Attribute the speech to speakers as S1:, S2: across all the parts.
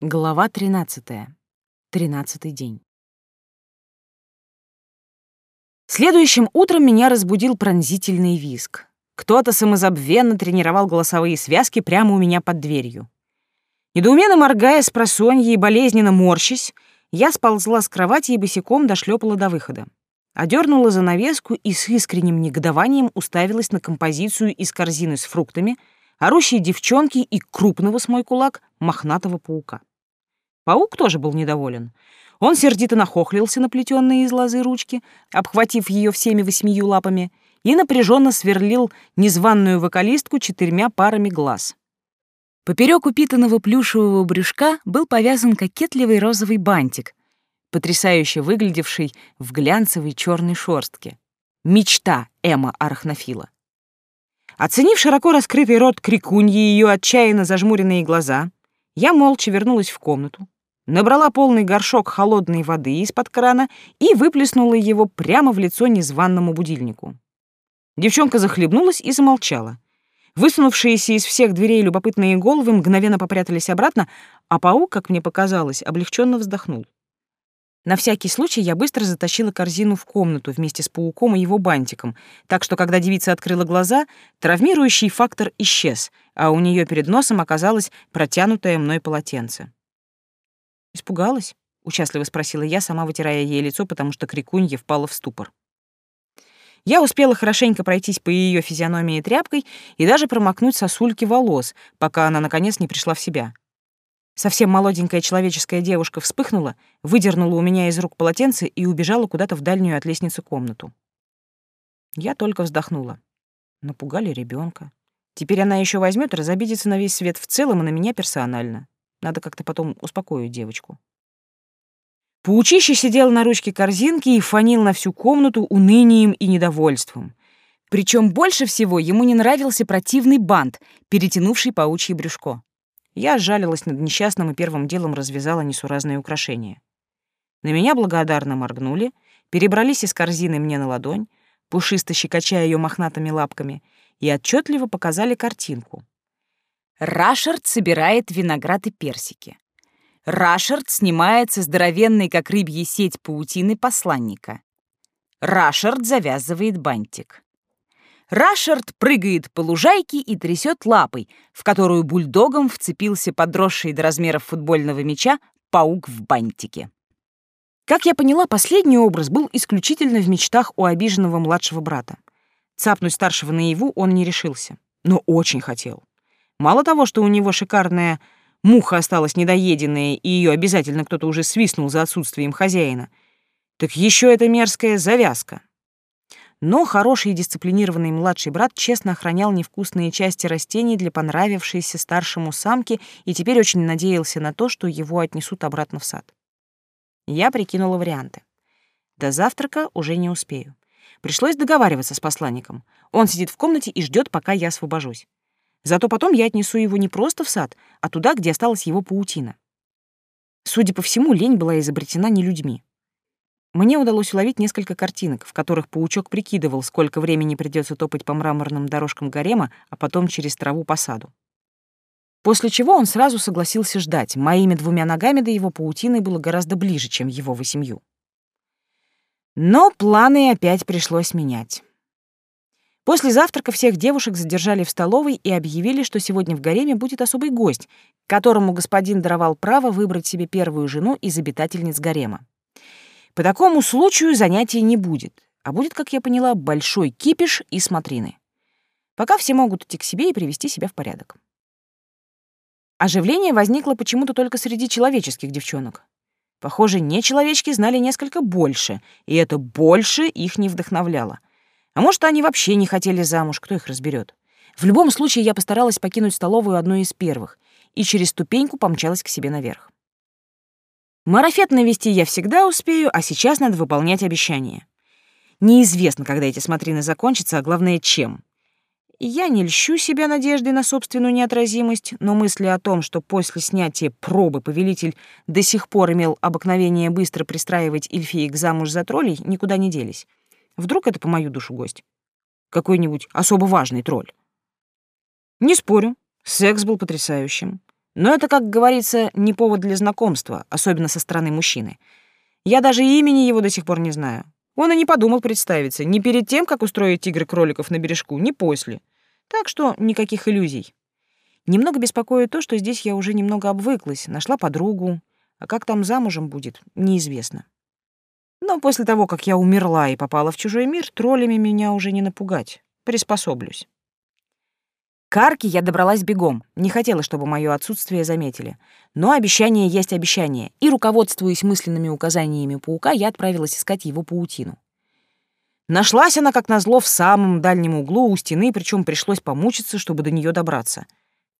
S1: Глава 13. Тринадцатый день. Следующим утром меня разбудил пронзительный визг. Кто-то самозабвенно тренировал голосовые связки прямо у меня под дверью. Недоуменно моргая с просонья и болезненно морщась, я сползла с кровати и босиком дошлепала до выхода. Одернула занавеску и с искренним негодованием уставилась на композицию из корзины с фруктами, орущей девчонки и крупного с мой кулак мохнатого паука. Паук тоже был недоволен. Он сердито нахохлился на плетённые из лозы ручки, обхватив ее всеми восьмию лапами, и напряженно сверлил незваную вокалистку четырьмя парами глаз. Поперек упитанного плюшевого брюшка был повязан кокетливый розовый бантик, потрясающе выглядевший в глянцевой черной шорстке. Мечта Эма Арахнофила. Оценив широко раскрытый рот крикуньи и ее отчаянно зажмуренные глаза, я молча вернулась в комнату, набрала полный горшок холодной воды из-под крана и выплеснула его прямо в лицо незваному будильнику. Девчонка захлебнулась и замолчала. Высунувшиеся из всех дверей любопытные головы мгновенно попрятались обратно, а паук, как мне показалось, облегченно вздохнул. На всякий случай я быстро затащила корзину в комнату вместе с пауком и его бантиком, так что, когда девица открыла глаза, травмирующий фактор исчез, а у нее перед носом оказалось протянутое мной полотенце. «Испугалась?» — участливо спросила я, сама вытирая ей лицо, потому что крикунья впала в ступор. Я успела хорошенько пройтись по ее физиономии тряпкой и даже промокнуть сосульки волос, пока она, наконец, не пришла в себя. Совсем молоденькая человеческая девушка вспыхнула, выдернула у меня из рук полотенце и убежала куда-то в дальнюю от лестницы комнату. Я только вздохнула. Напугали ребенка. Теперь она еще возьмет и разобидится на весь свет в целом и на меня персонально. Надо как-то потом успокоить девочку. Паучище сидел на ручке корзинки и фонил на всю комнату унынием и недовольством. Причем больше всего ему не нравился противный бант, перетянувший паучье брюшко. Я жалилась над несчастным и первым делом развязала несуразные украшения. На меня благодарно моргнули, перебрались из корзины мне на ладонь, пушисто щекоча ее мохнатыми лапками, и отчетливо показали картинку. Рашард собирает виноград и персики. Рашард снимает со здоровенной, как рыбья сеть, паутины посланника. Рашард завязывает бантик. Рашард прыгает по лужайке и трясет лапой, в которую бульдогом вцепился подросший до размеров футбольного мяча паук в бантике. Как я поняла, последний образ был исключительно в мечтах у обиженного младшего брата. Цапнуть старшего наяву он не решился, но очень хотел. Мало того, что у него шикарная муха осталась недоеденная, и ее обязательно кто-то уже свистнул за отсутствием хозяина, так еще эта мерзкая завязка. Но хороший и дисциплинированный младший брат честно охранял невкусные части растений для понравившейся старшему самки и теперь очень надеялся на то, что его отнесут обратно в сад. Я прикинула варианты. До завтрака уже не успею. Пришлось договариваться с посланником. Он сидит в комнате и ждет, пока я освобожусь. Зато потом я отнесу его не просто в сад, а туда, где осталась его паутина. Судя по всему, лень была изобретена не людьми. Мне удалось уловить несколько картинок, в которых паучок прикидывал, сколько времени придется топать по мраморным дорожкам гарема, а потом через траву по саду. После чего он сразу согласился ждать. Моими двумя ногами до его паутины было гораздо ближе, чем его восемью. Но планы опять пришлось менять. После завтрака всех девушек задержали в столовой и объявили, что сегодня в гареме будет особый гость, которому господин даровал право выбрать себе первую жену из обитательниц гарема. По такому случаю занятий не будет, а будет, как я поняла, большой кипиш и смотрины. Пока все могут идти к себе и привести себя в порядок. Оживление возникло почему-то только среди человеческих девчонок. Похоже, нечеловечки знали несколько больше, и это больше их не вдохновляло — а может, они вообще не хотели замуж, кто их разберет. В любом случае, я постаралась покинуть столовую одной из первых и через ступеньку помчалась к себе наверх. Марафет навести я всегда успею, а сейчас надо выполнять обещания. Неизвестно, когда эти смотрины закончатся, а главное, чем. Я не льщу себя надеждой на собственную неотразимость, но мысли о том, что после снятия пробы повелитель до сих пор имел обыкновение быстро пристраивать эльфиек замуж за троллей, никуда не делись. Вдруг это по мою душу гость? Какой-нибудь особо важный тролль. Не спорю, секс был потрясающим. Но это, как говорится, не повод для знакомства, особенно со стороны мужчины. Я даже имени его до сих пор не знаю. Он и не подумал представиться ни перед тем, как устроить тигры-кроликов на бережку, ни после. Так что никаких иллюзий. Немного беспокоит то, что здесь я уже немного обвыклась, нашла подругу, а как там замужем будет, неизвестно. Но после того, как я умерла и попала в чужой мир, троллями меня уже не напугать. Приспособлюсь. К арке я добралась бегом, не хотела, чтобы мое отсутствие заметили. Но обещание есть обещание, и, руководствуясь мысленными указаниями паука, я отправилась искать его паутину. Нашлась она, как назло, в самом дальнем углу у стены, причем пришлось помучиться, чтобы до нее добраться.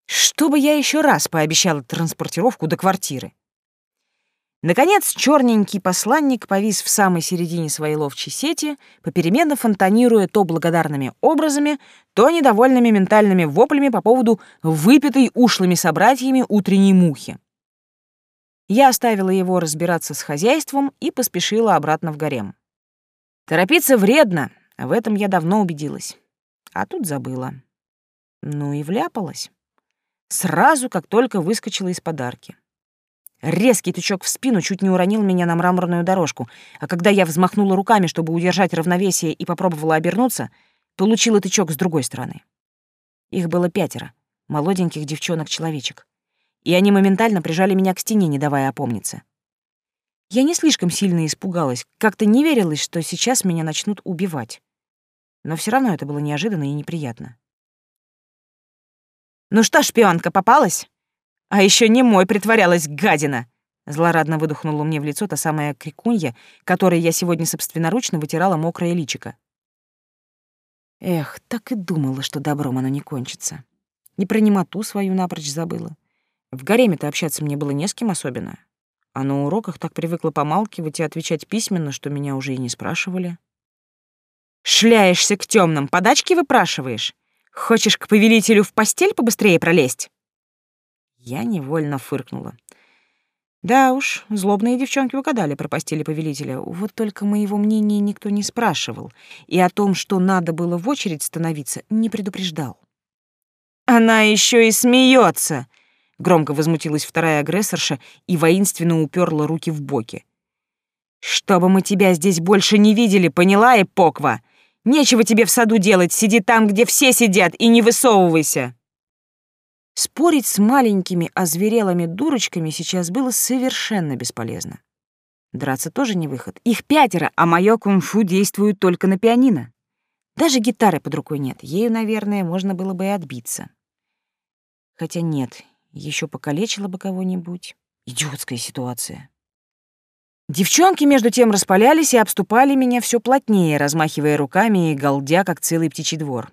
S1: Чтобы я еще раз пообещала транспортировку до квартиры. Наконец, черненький посланник повис в самой середине своей ловчей сети, попеременно фонтанируя то благодарными образами, то недовольными ментальными воплями по поводу выпитой ушлыми собратьями утренней мухи. Я оставила его разбираться с хозяйством и поспешила обратно в гарем. Торопиться вредно, в этом я давно убедилась. А тут забыла. Ну и вляпалась. Сразу, как только выскочила из подарки. Резкий тычок в спину чуть не уронил меня на мраморную дорожку, а когда я взмахнула руками, чтобы удержать равновесие и попробовала обернуться, получила тычок с другой стороны. Их было пятеро, молоденьких девчонок-человечек, и они моментально прижали меня к стене, не давая опомниться. Я не слишком сильно испугалась, как-то не верилась, что сейчас меня начнут убивать. Но все равно это было неожиданно и неприятно. «Ну что, шпионка, попалась?» А еще не мой притворялась гадина. Злорадно выдохнула мне в лицо та самая крикунья, которой я сегодня собственноручно вытирала мокрое личико. Эх, так и думала, что добром оно не кончится. И про немоту свою напрочь забыла. В гареме-то общаться мне было не с кем особенно. А на уроках так привыкла помалкивать и отвечать письменно, что меня уже и не спрашивали. «Шляешься к темным, подачки выпрашиваешь? Хочешь к повелителю в постель побыстрее пролезть?» Я невольно фыркнула. Да уж, злобные девчонки угадали про постели повелителя. Вот только моего мнения никто не спрашивал, и о том, что надо было в очередь становиться, не предупреждал. Она еще и смеется! Громко возмутилась вторая агрессорша и воинственно уперла руки в боки. «Чтобы мы тебя здесь больше не видели, поняла, Эпоква? Нечего тебе в саду делать, сиди там, где все сидят, и не высовывайся!» Спорить с маленькими озверелыми дурочками сейчас было совершенно бесполезно. Драться тоже не выход. Их пятеро, а моё кунг-фу действует только на пианино. Даже гитары под рукой нет. Ею, наверное, можно было бы и отбиться. Хотя нет, еще покалечила бы кого-нибудь. Идиотская ситуация. Девчонки между тем распалялись и обступали меня все плотнее, размахивая руками и галдя, как целый птичий двор.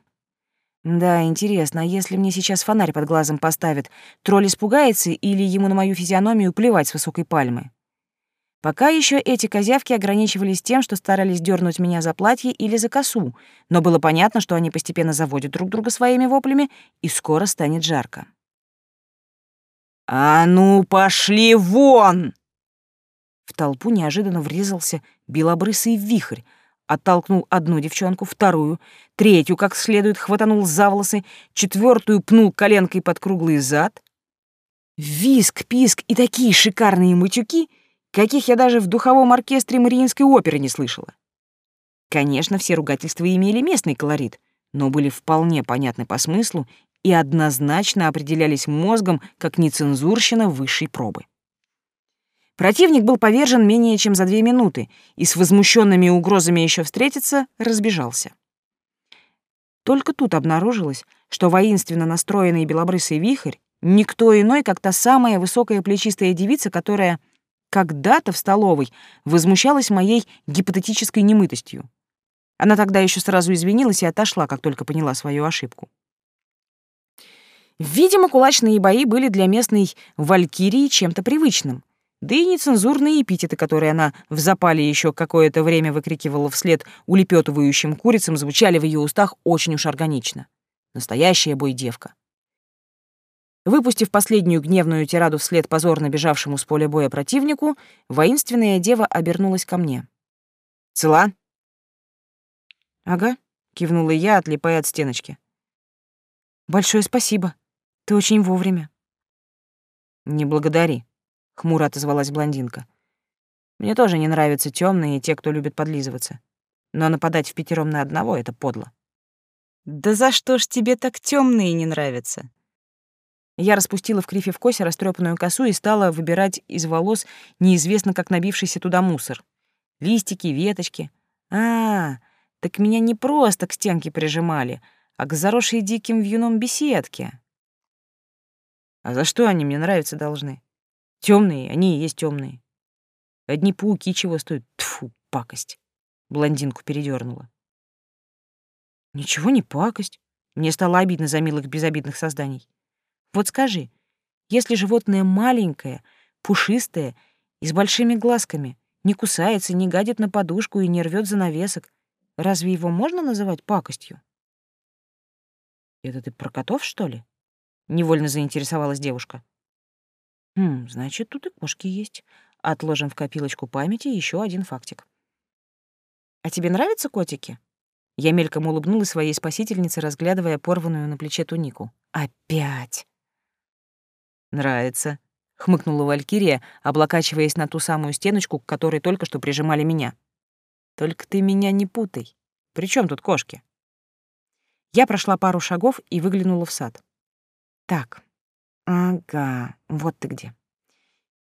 S1: Да, интересно, а если мне сейчас фонарь под глазом поставят, тролль испугается или ему на мою физиономию плевать с высокой пальмы? Пока еще эти козявки ограничивались тем, что старались дернуть меня за платье или за косу, но было понятно, что они постепенно заводят друг друга своими воплями, и скоро станет жарко. «А ну, пошли вон!» В толпу неожиданно врезался белобрысый вихрь, Оттолкнул одну девчонку, вторую, третью как следует хватанул за волосы, четвертую пнул коленкой под круглый зад. Виск, писк и такие шикарные матюки, каких я даже в духовом оркестре Мариинской оперы не слышала. Конечно, все ругательства имели местный колорит, но были вполне понятны по смыслу и однозначно определялись мозгом как нецензурщина высшей пробы. Противник был повержен менее чем за две минуты и с возмущенными угрозами еще встретиться разбежался. Только тут обнаружилось, что воинственно настроенный белобрысый вихрь никто иной, как та самая высокая плечистая девица, которая когда-то в столовой возмущалась моей гипотетической немытостью. Она тогда еще сразу извинилась и отошла, как только поняла свою ошибку. Видимо, кулачные бои были для местной валькирии чем-то привычным — да и нецензурные эпитеты, которые она в запале еще какое-то время выкрикивала вслед улепетывающим курицам, звучали в ее устах очень уж органично. Настоящая бойдевка. Выпустив последнюю гневную тираду вслед позорно бежавшему с поля боя противнику, воинственная дева обернулась ко мне. «Цела?» «Ага», — кивнула я, отлипая от стеночки. «Большое спасибо. Ты очень вовремя». Не благодари, хмуро отозвалась блондинка. Мне тоже не нравятся темные и те, кто любит подлизываться. Но нападать в пятером на одного — это подло.
S2: Да за что ж тебе так темные не нравятся?
S1: Я распустила в крифе в косе растрепанную косу и стала выбирать из волос неизвестно как набившийся туда мусор. Листики, веточки. А, так меня не просто к стенке прижимали, а к заросшей диким вьюном беседке. А за что они мне нравиться должны? Темные, они и есть темные. Одни пауки чего стоят? Тфу, пакость. Блондинку передернула. Ничего не пакость. Мне стало обидно за милых безобидных созданий. Вот скажи, если животное маленькое, пушистое и с большими глазками, не кусается, не гадит на подушку и не рвет занавесок, разве его можно называть пакостью? Это ты про котов, что ли? Невольно заинтересовалась девушка. Хм, значит, тут и кошки есть. Отложим в копилочку памяти еще один фактик. А тебе нравятся котики? Я мельком улыбнулась своей спасительнице, разглядывая порванную на плече тунику. Опять. Нравится, хмыкнула Валькирия, облокачиваясь на ту самую стеночку, к которой только что прижимали меня. Только ты меня не путай. При чем тут кошки? Я прошла пару шагов и выглянула в сад. Так. Ага, вот ты где.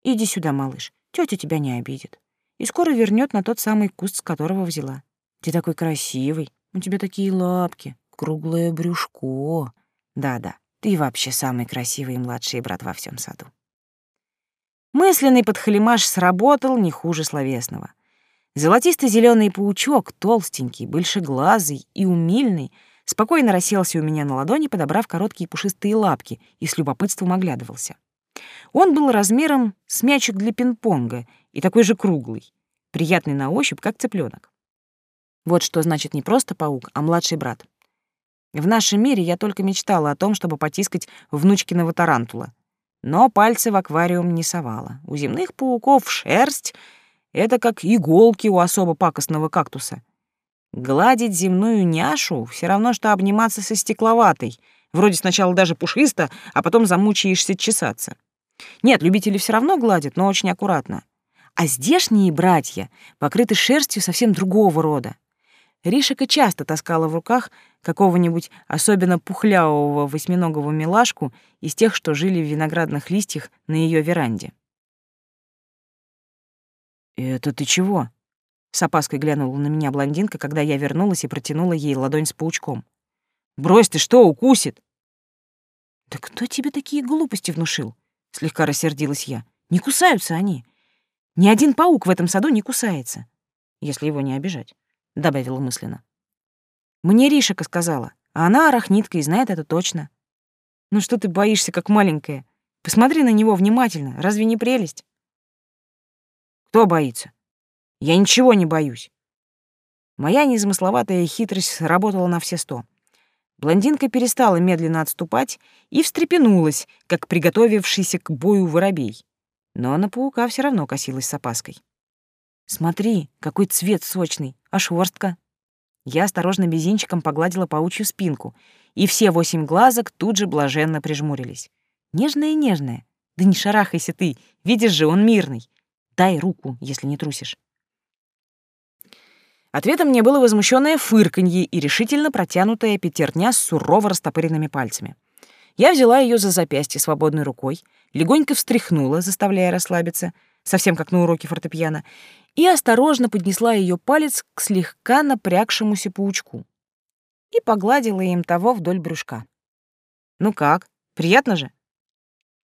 S1: Иди сюда, малыш. Тётя тебя не обидит. И скоро вернёт на тот самый куст, с которого взяла. Ты такой красивый. У тебя такие лапки, круглое брюшко. Да-да, ты вообще самый красивый младший брат во всем саду. Мысленный подхалимаш сработал не хуже словесного. золотисто зеленый паучок, толстенький, большеглазый и умильный, спокойно расселся у меня на ладони, подобрав короткие пушистые лапки и с любопытством оглядывался. Он был размером с мячик для пинг-понга и такой же круглый, приятный на ощупь, как цыпленок. Вот что значит не просто паук, а младший брат. В нашем мире я только мечтала о том, чтобы потискать внучкиного тарантула. Но пальцы в аквариум не совала. У земных пауков шерсть — это как иголки у особо пакостного кактуса — Гладить земную няшу все равно, что обниматься со стекловатой. Вроде сначала даже пушисто, а потом замучаешься чесаться. Нет, любители все равно гладят, но очень аккуратно. А здешние братья покрыты шерстью совсем другого рода. Ришика часто таскала в руках какого-нибудь особенно пухлявого восьминогого милашку из тех, что жили в виноградных листьях на ее веранде. «Это ты чего?» С опаской глянула на меня блондинка, когда я вернулась и протянула ей ладонь с паучком. «Брось ты, что, укусит?» «Да кто тебе такие глупости внушил?» — слегка рассердилась я. «Не кусаются они. Ни один паук в этом саду не кусается, если его не обижать», — добавила мысленно. «Мне Ришика сказала, а она арахнитка и знает это точно. Ну что ты боишься, как маленькая? Посмотри на него внимательно, разве не прелесть?» «Кто боится?» Я ничего не боюсь. Моя незамысловатая хитрость работала на все сто. Блондинка перестала медленно отступать и встрепенулась, как приготовившийся к бою воробей. Но на паука все равно косилась с опаской. «Смотри, какой цвет сочный, а шорстка!» Я осторожно мизинчиком погладила паучью спинку, и все восемь глазок тут же блаженно прижмурились. «Нежная-нежная! Да не шарахайся ты, видишь же, он мирный! Дай руку, если не трусишь!» Ответом мне было возмущенное фырканье и решительно протянутая пятерня с сурово растопыренными пальцами. Я взяла ее за запястье свободной рукой, легонько встряхнула, заставляя расслабиться, совсем как на уроке фортепиано, и осторожно поднесла ее палец к слегка напрягшемуся паучку и погладила им того вдоль брюшка. «Ну как, приятно же?»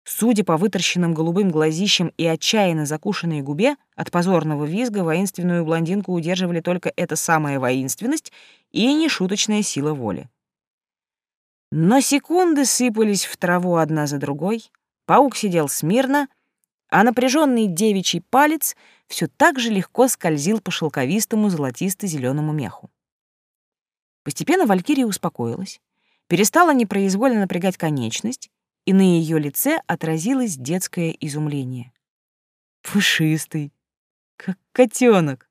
S1: Судя по выторщенным голубым глазищам и отчаянно закушенной губе, от позорного визга воинственную блондинку удерживали только эта самая воинственность и нешуточная сила воли. Но секунды сыпались в траву одна за другой, паук сидел смирно, а напряженный девичий палец все так же легко скользил по шелковистому золотисто зеленому меху. Постепенно Валькирия успокоилась, перестала непроизвольно напрягать конечность, и на ее лице отразилось детское изумление. «Пушистый, как котенок.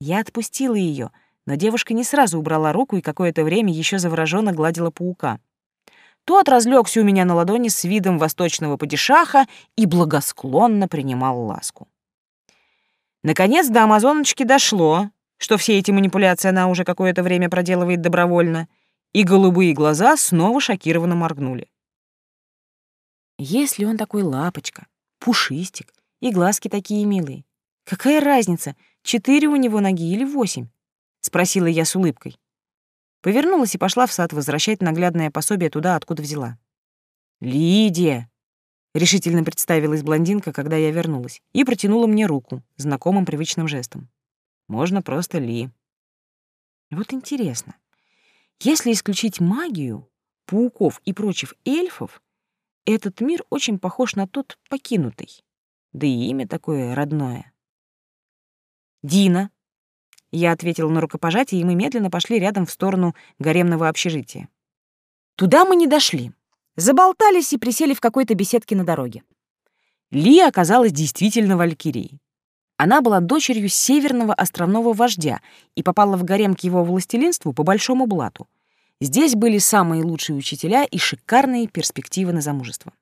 S1: Я отпустила ее, но девушка не сразу убрала руку и какое-то время еще завороженно гладила паука. Тот разлегся у меня на ладони с видом восточного падишаха и благосклонно принимал ласку. Наконец до амазоночки дошло, что все эти манипуляции она уже какое-то время проделывает добровольно, и голубые глаза снова шокированно моргнули. Если он такой лапочка, пушистик, и глазки такие милые, какая разница, четыре у него ноги или восемь? Спросила я с улыбкой. Повернулась и пошла в сад возвращать наглядное пособие туда, откуда взяла. «Лидия!» — решительно представилась блондинка, когда я вернулась, и протянула мне руку, знакомым привычным жестом. «Можно просто Ли». Вот интересно, если исключить магию, пауков и прочих эльфов, этот мир очень похож на тот покинутый. Да и имя такое родное. «Дина», — я ответил на рукопожатие, и мы медленно пошли рядом в сторону гаремного общежития. Туда мы не дошли. Заболтались и присели в какой-то беседке на дороге. Ли оказалась действительно валькирией. Она была дочерью северного островного вождя и попала в гарем к его властелинству по большому блату. Здесь были самые лучшие учителя и шикарные перспективы на замужество.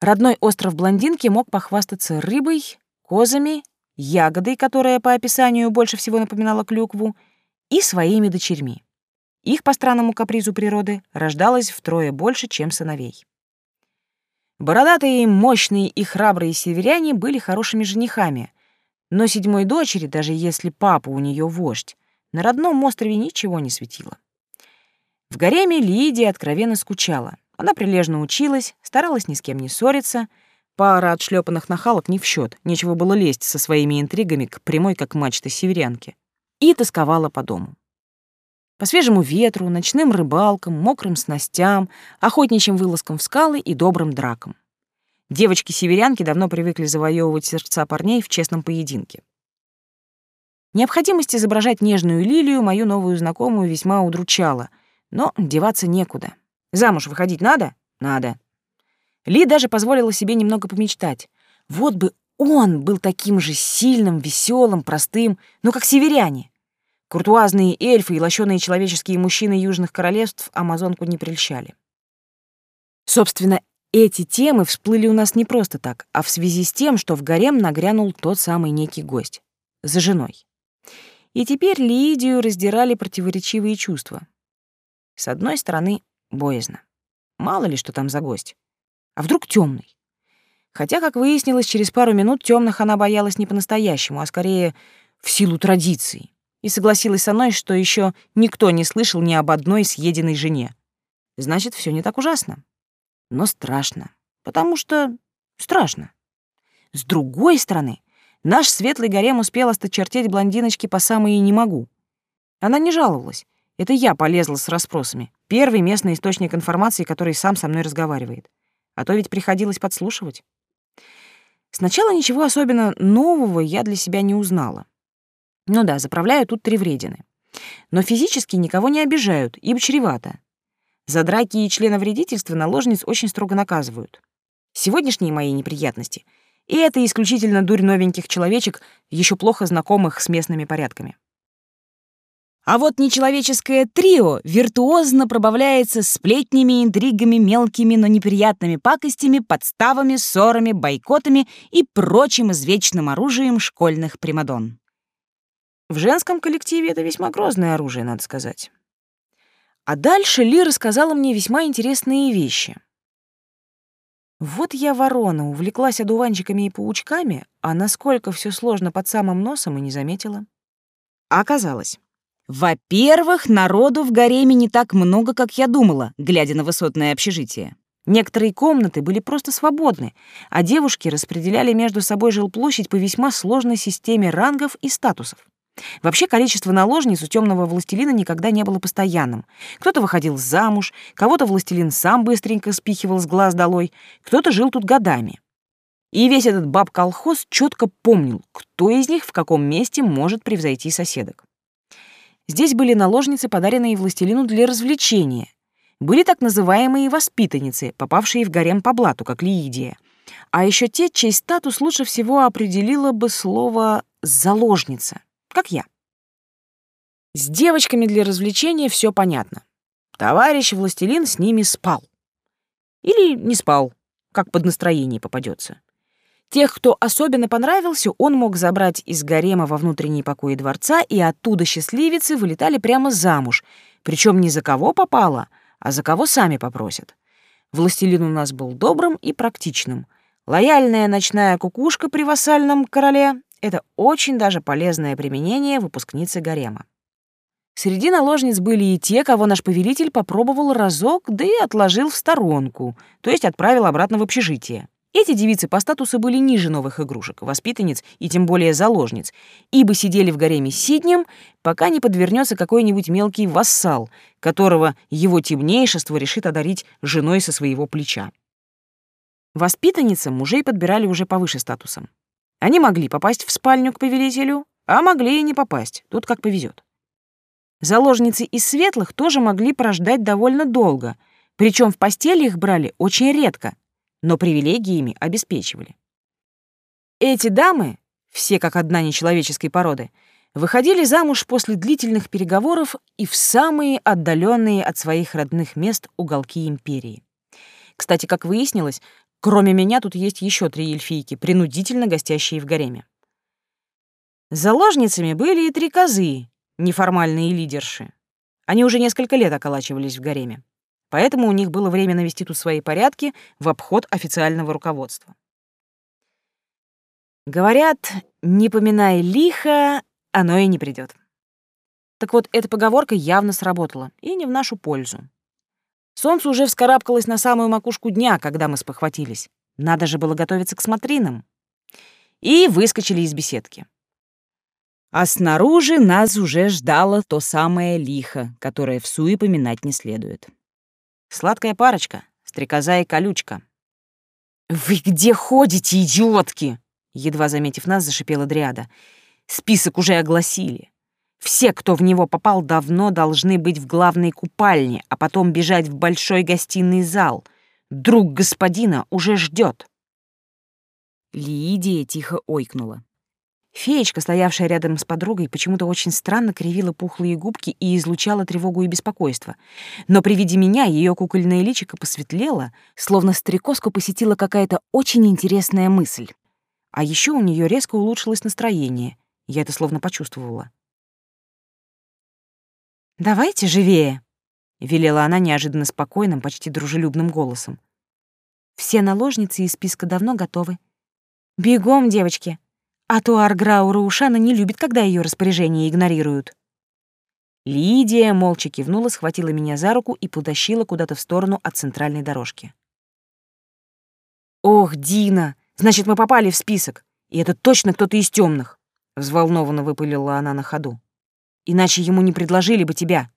S1: Родной остров блондинки мог похвастаться рыбой, козами, ягодой, которая по описанию больше всего напоминала клюкву, и своими дочерьми. Их по странному капризу природы рождалось втрое больше, чем сыновей. Бородатые, мощные и храбрые северяне были хорошими женихами, но седьмой дочери, даже если папа у нее вождь, на родном острове ничего не светило. В гареме Лидия откровенно скучала. Она прилежно училась, старалась ни с кем не ссориться. Пара отшлепанных нахалок не в счет, нечего было лезть со своими интригами к прямой, как мачта северянки. И тосковала по дому. По свежему ветру, ночным рыбалкам, мокрым снастям, охотничьим вылазкам в скалы и добрым дракам. Девочки-северянки давно привыкли завоевывать сердца парней в честном поединке. Необходимость изображать нежную лилию мою новую знакомую весьма удручала — но деваться некуда. Замуж выходить надо? Надо. Ли даже позволила себе немного помечтать. Вот бы он был таким же сильным, веселым, простым, ну как северяне. Куртуазные эльфы и лощеные человеческие мужчины южных королевств амазонку не прельщали. Собственно, эти темы всплыли у нас не просто так, а в связи с тем, что в гарем нагрянул тот самый некий гость. За женой. И теперь Лидию раздирали противоречивые чувства. С одной стороны, боязно. Мало ли, что там за гость. А вдруг темный? Хотя, как выяснилось, через пару минут темных она боялась не по-настоящему, а скорее в силу традиций. И согласилась со мной, что еще никто не слышал ни об одной съеденной жене. Значит, все не так ужасно. Но страшно. Потому что страшно. С другой стороны, наш светлый гарем успел осточертеть блондиночки по самые «не могу». Она не жаловалась, это я полезла с расспросами. Первый местный источник информации, который сам со мной разговаривает. А то ведь приходилось подслушивать. Сначала ничего особенно нового я для себя не узнала. Ну да, заправляю тут три вредины. Но физически никого не обижают, ибо чревато. За драки и членовредительство наложниц очень строго наказывают. Сегодняшние мои неприятности — и это исключительно дурь новеньких человечек, еще плохо знакомых с местными порядками. А вот нечеловеческое трио виртуозно пробавляется сплетнями, интригами, мелкими, но неприятными пакостями, подставами, ссорами, бойкотами и прочим извечным оружием школьных примадон. В женском коллективе это весьма грозное оружие, надо сказать. А дальше Ли рассказала мне весьма интересные вещи. Вот я, ворона, увлеклась одуванчиками и паучками, а насколько все сложно под самым носом и не заметила. А оказалось, во-первых, народу в гареме не так много, как я думала, глядя на высотное общежитие. Некоторые комнаты были просто свободны, а девушки распределяли между собой жилплощадь по весьма сложной системе рангов и статусов. Вообще количество наложниц у темного властелина никогда не было постоянным. Кто-то выходил замуж, кого-то властелин сам быстренько спихивал с глаз долой, кто-то жил тут годами. И весь этот баб-колхоз четко помнил, кто из них в каком месте может превзойти соседок. Здесь были наложницы, подаренные властелину для развлечения. Были так называемые воспитанницы, попавшие в гарем по блату, как Лиидия. А еще те, чей статус лучше всего определило бы слово «заложница», как я. С девочками для развлечения все понятно. Товарищ властелин с ними спал. Или не спал, как под настроение попадется. Тех, кто особенно понравился, он мог забрать из гарема во внутренние покои дворца, и оттуда счастливицы вылетали прямо замуж, причем не за кого попало, а за кого сами попросят. Властелин у нас был добрым и практичным. Лояльная ночная кукушка при вассальном короле — это очень даже полезное применение выпускницы гарема. Среди наложниц были и те, кого наш повелитель попробовал разок, да и отложил в сторонку, то есть отправил обратно в общежитие. Эти девицы по статусу были ниже новых игрушек, воспитанниц и тем более заложниц, ибо сидели в гареме сиднем, пока не подвернется какой-нибудь мелкий вассал, которого его темнейшество решит одарить женой со своего плеча. Воспитанницам мужей подбирали уже повыше статусом. Они могли попасть в спальню к повелителю, а могли и не попасть, тут как повезет. Заложницы из светлых тоже могли прождать довольно долго, причем в постели их брали очень редко — но привилегиями обеспечивали. Эти дамы, все как одна нечеловеческой породы, выходили замуж после длительных переговоров и в самые отдаленные от своих родных мест уголки империи. Кстати, как выяснилось, кроме меня тут есть еще три эльфийки, принудительно гостящие в гареме. Заложницами были и три козы, неформальные лидерши. Они уже несколько лет околачивались в гареме поэтому у них было время навести тут свои порядки в обход официального руководства. Говорят, не поминая лихо, оно и не придет. Так вот, эта поговорка явно сработала, и не в нашу пользу. Солнце уже вскарабкалось на самую макушку дня, когда мы спохватились. Надо же было готовиться к смотринам. И выскочили из беседки. А снаружи нас уже ждало то самое лихо, которое в суе поминать не следует. Сладкая парочка, стрекоза и колючка. «Вы где ходите, идиотки?» Едва заметив нас, зашипела Дриада. «Список уже огласили. Все, кто в него попал, давно должны быть в главной купальне, а потом бежать в большой гостиный зал. Друг господина уже ждет. Лидия тихо ойкнула. Феечка, стоявшая рядом с подругой, почему-то очень странно кривила пухлые губки и излучала тревогу и беспокойство. Но при виде меня ее кукольное личико посветлело, словно стрекозку посетила какая-то очень интересная мысль. А еще у нее резко улучшилось настроение. Я это словно почувствовала. «Давайте живее», — велела она неожиданно спокойным, почти дружелюбным голосом. «Все наложницы из списка давно готовы. Бегом, девочки!» А то Арграура Ушана не любит, когда ее распоряжения игнорируют. Лидия молча кивнула, схватила меня за руку и потащила куда-то в сторону от центральной дорожки. «Ох, Дина, значит, мы попали в список, и это точно кто-то из темных, взволнованно выпалила она на ходу. «Иначе ему не предложили бы тебя».